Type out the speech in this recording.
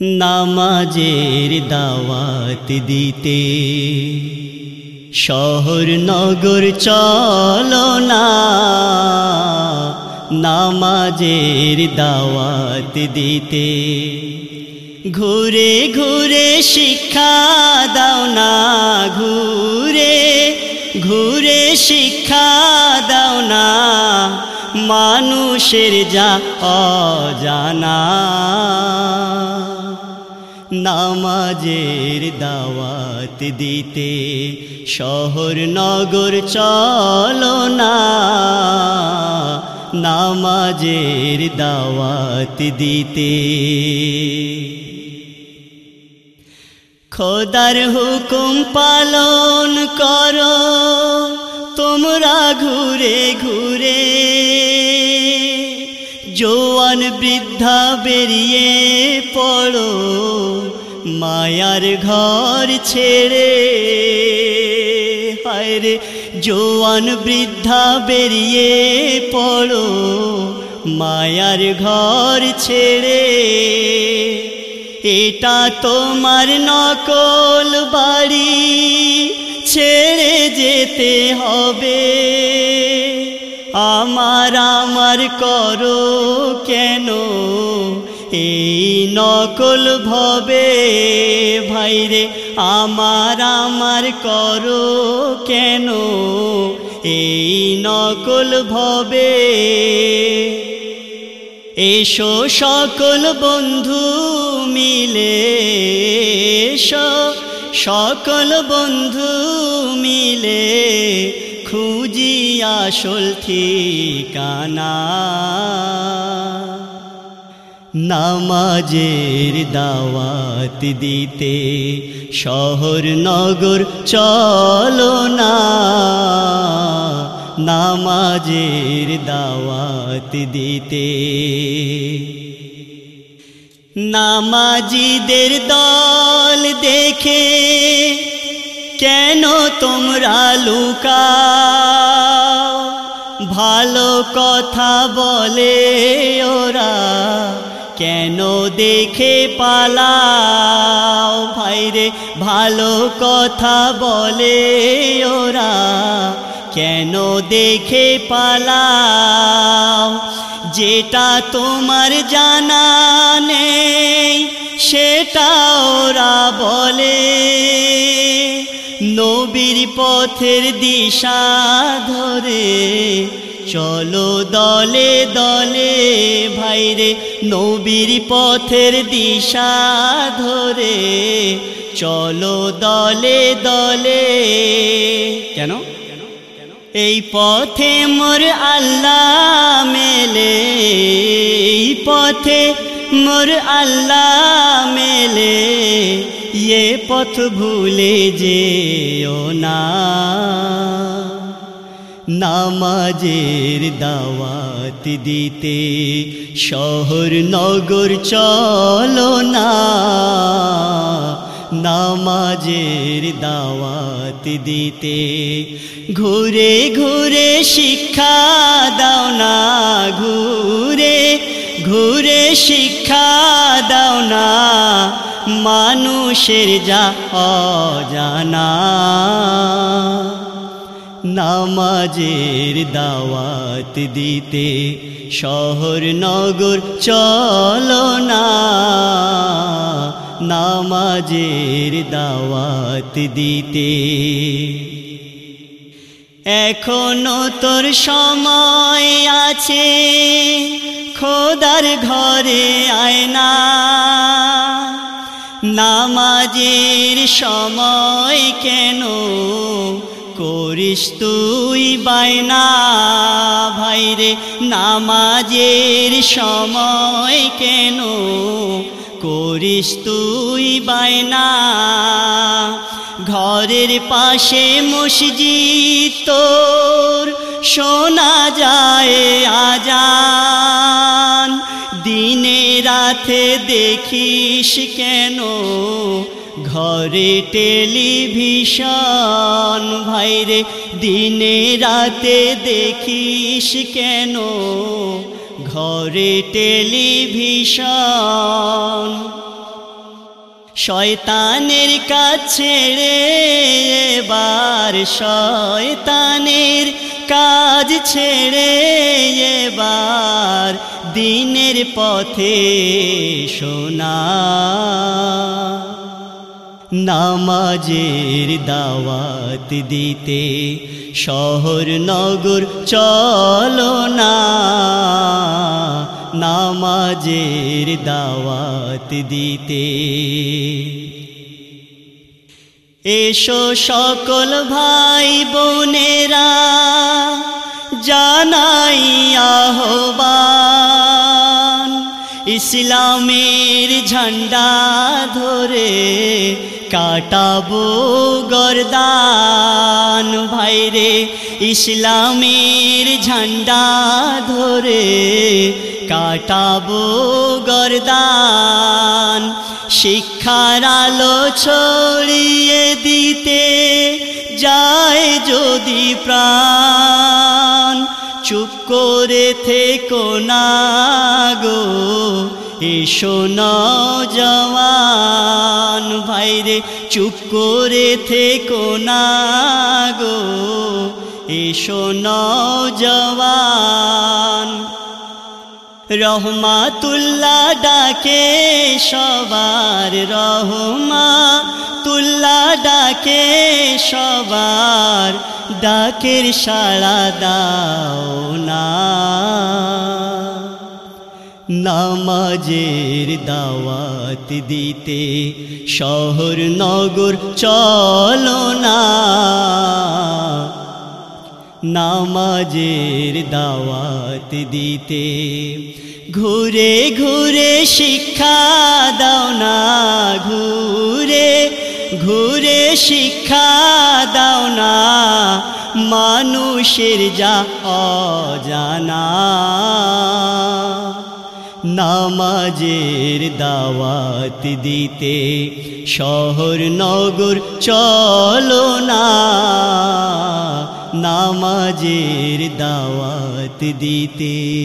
নামাজের দাওয়াত দিতে। শহর, নগর, চলো না। নামাজের দাওয়াত দিতে। ঘুরে ঘুরে শিক্ষা দাও না। ঘুরে ঘুরে শিক্ষা দাও না। মানুষের যা অজানা। নামাজের দাওয়াত দিতে। শহর, নগর চলো না। নামাজের দাওয়াত দিতে। খোদার হুকুম পালন করো। তোমরা ঘুরে ঘুরে জোয়ান বৃদ্ধা বেরিয়ে পড়ো, মায়ার ঘর ছেড়ে। হায়রে জোয়ান বৃদ্ধা বেরিয়ে পড়ো, মায়ার ঘর ছেড়ে। এটা তোমার নকল বাড়ি, ছেড়ে যেতে হবে। আমার আমার করো কেন? এই নকল ভবে ভাইরে, আমার আমার করো কেন? এই নকল ভবে এসো সকল বন্ধু মিলে, এসো সকল বন্ধু মিলে আসল ঠিকানা। নামাজের দাওয়াত দিতে শহর নগর চলো না। নামাজের দাওয়াত দিতে নামাজিদের দল দেখে কেন তোমরা লুকাও ভালো কথা বলে ওরা, কেন দেখে পালাও? ভাইরে ভালো কথা বলে ওরা, কেন দেখে পালাও? যেটা তোমার জানা নেই, সেটা ওরা বলে। নবীর পথের দিশা ধরে চলো দলে দলে ভাইরে নবীর পথের দিশা ধরে। চলো দলে দলে। কেন? এই পথে মোর আল্লাহ মেলে এই পথে মোর আল্লাহ মেলে। ये পথ ভুলে যেও না। নামাজের দাওয়াত দিতে। শহর, নগর, চলো না। নামাজের দাওয়াত দিতে। ঘুরে ঘুরে শিক্ষা দাও না, ঘুরে ঘুরে শিক্ষা দাও না। মানুষের যা অজানা। নামাজের দাওয়াত দিতে শহর নগর চলো না। নামাজের দাওয়াত দিতে। এখনও তোর সময় আছে, খোদার ঘরে আয়না নামাজের সময় কেন করিস তুই বাইনা ভাইরে, নামাজের সময় কেন করিস তুই বাইনা ঘরের পাশে মসজিদ তোর শোনা যায় আজান। দিনে রাতে দেখিস কেন ঘরে টেলিভিশন। ভাইরে দিনে রাতে দেখিস কেন? ঘরে টেলিভিশন। শয়তানের কাছে এবার শয়তানের কাজ ছেড়ে এবার দিনের পথে শোনা নামাজের দাওয়াত দিতে। শহর, নগর, চলো না। নামাজের দাওয়াত দিতে। এসো সকল ভাই বোনেরা, জানাই আহ্বান। ইসলামের ঝান্ডা ধরে কাটাবো গরদান। ভাইরে ইসলামের ঝান্ডা ধরে কাটাবো গরদান। শিক্ষার আলো ছড়িয়ে দিতে যায় যদি প্রাণ। চুপ করে থেকো না গো। এসো জওয়ান ভাইরে চুপ করে থেকো না গো। এসো জওয়ান, রহমাতুল্লাহ ডাকে সবার রহমা তুল্লা ডাকে সবার, ডাকের সাড়া দাও না। নামাজের দাওয়াত দিতে। শহর, নগর, চলো না। নামাজের দাওয়াত দিতে। ঘুরে ঘুরে শিক্ষা দাও না। ঘুরে ঘুরে শিক্ষা দাও না। মানুষের যা অজানা। নামাজের দাওয়াত দিতে। শহর নগর চলো না। নামাজের দাওয়াত দিতে।